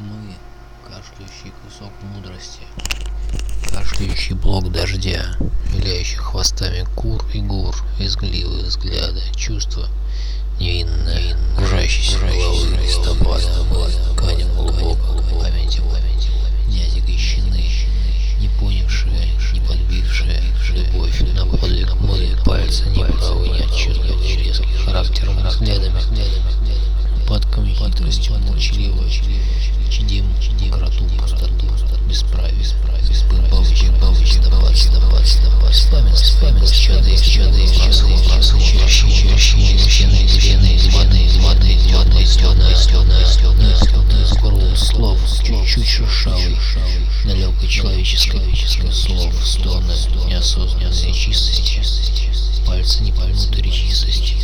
Мы – кашляющий кусок мудрости, кашляющий блок дождя, виляющий хвостами кур и гур, изгливые взгляды, чувства, невинное, легкостью, молчаливо, чадим кроту, пустоту, бесправие, избавыч, избавыч, добавь, добавь, добавь, спамин, спамин, щады, щады, щады, чащи, чащи, стены, стены, звоны, звоны, звоны, звоны, звоны, звоны, звоны, горло слов, чуть-чуть шуршавый, на легкой человеческой, слов, стоны, неосознанные чистости, пальцы не поймут речистости,